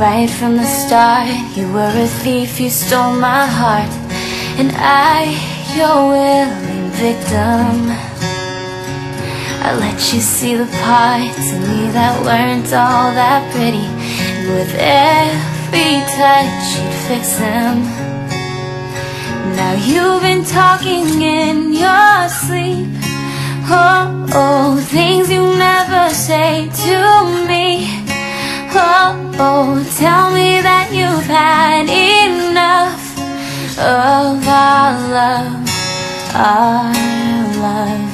Right from the start, you were a thief, you stole my heart. And I, your willing victim. I let you see the parts of me that weren't all that pretty. And with every touch, you'd fix them. Now you've been talking in your sleep. Oh, oh, things you never say to me Oh, tell me that you've had enough of our love, our love.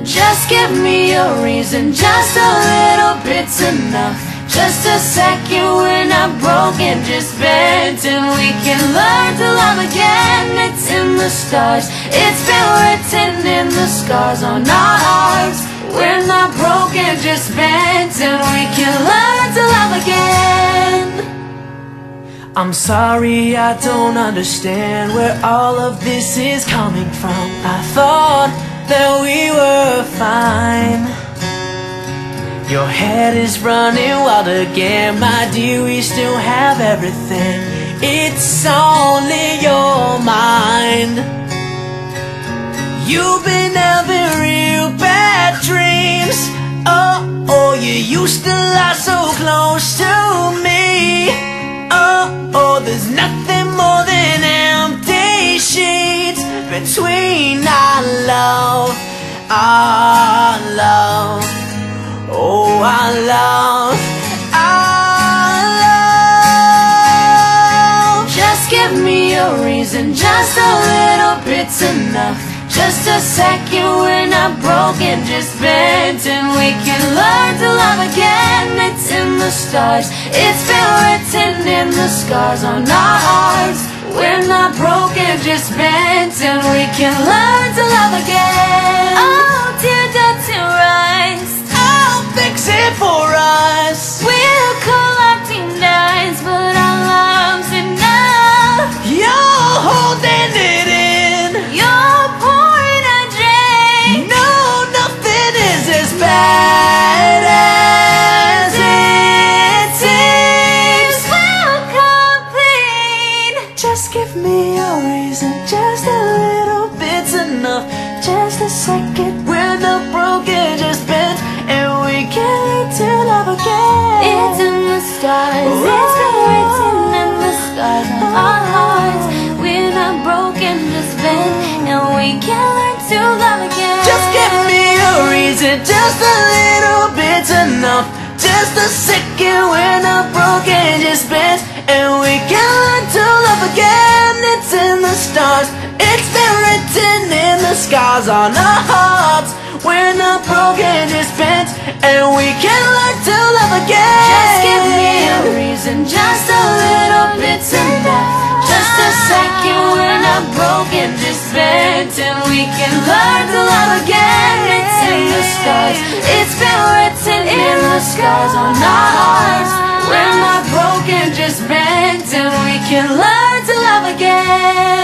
Just give me a reason, just a little bit's enough. Just a second, we're not broken, just bent, and we can learn to love again. It's in the stars, it's been written in the scars on our hearts. We're not broken, just bent, and I'm sorry, I don't understand where all of this is coming from. I thought that we were fine. Your head is running wild again, my dear. We still have everything. It's only your mind. You've been having real bad dreams. Oh, oh, you used to lie so close to me. Our love. Oh, our love, our love. Just give me a reason, just a little bit's enough. Just a second, we're not broken, just bent, and we can learn to love again. It's in the stars, it's been written in the scars on our hearts. We're not broken, just bent, and we can learn just a little bit's enough. Just a second, we're not broken, just bent, and we can learn to love again. It's in the stars. It's been written in the scars on oh, Just a second, we're not broken, just bent, and we can learn to love again. It's in the stars, it's been written in the scars on our hearts. We're not broken, just bent, and we can learn to love again. Just give me a reason, just a little bit's enough. Just a second, we're not broken, just bent, and we can learn to love again. It's in the stars, it's been written in the scars on our hearts. We're not broken, just bent, and we can learn to love again.